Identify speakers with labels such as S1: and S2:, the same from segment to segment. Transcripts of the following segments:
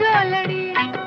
S1: जो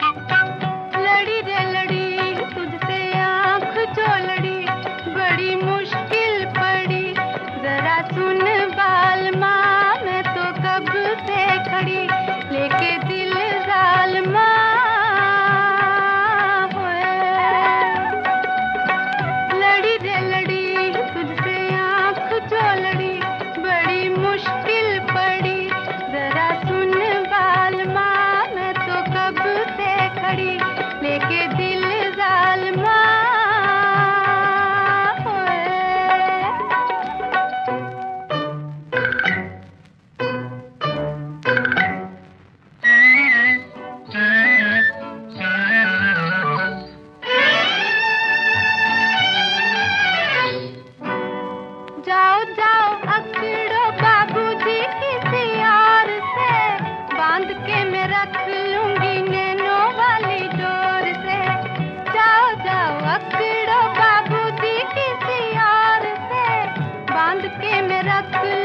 S1: अकड़ो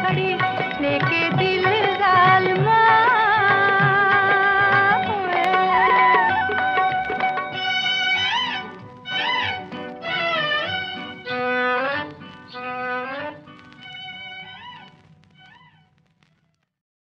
S1: खड़ी लेके दी।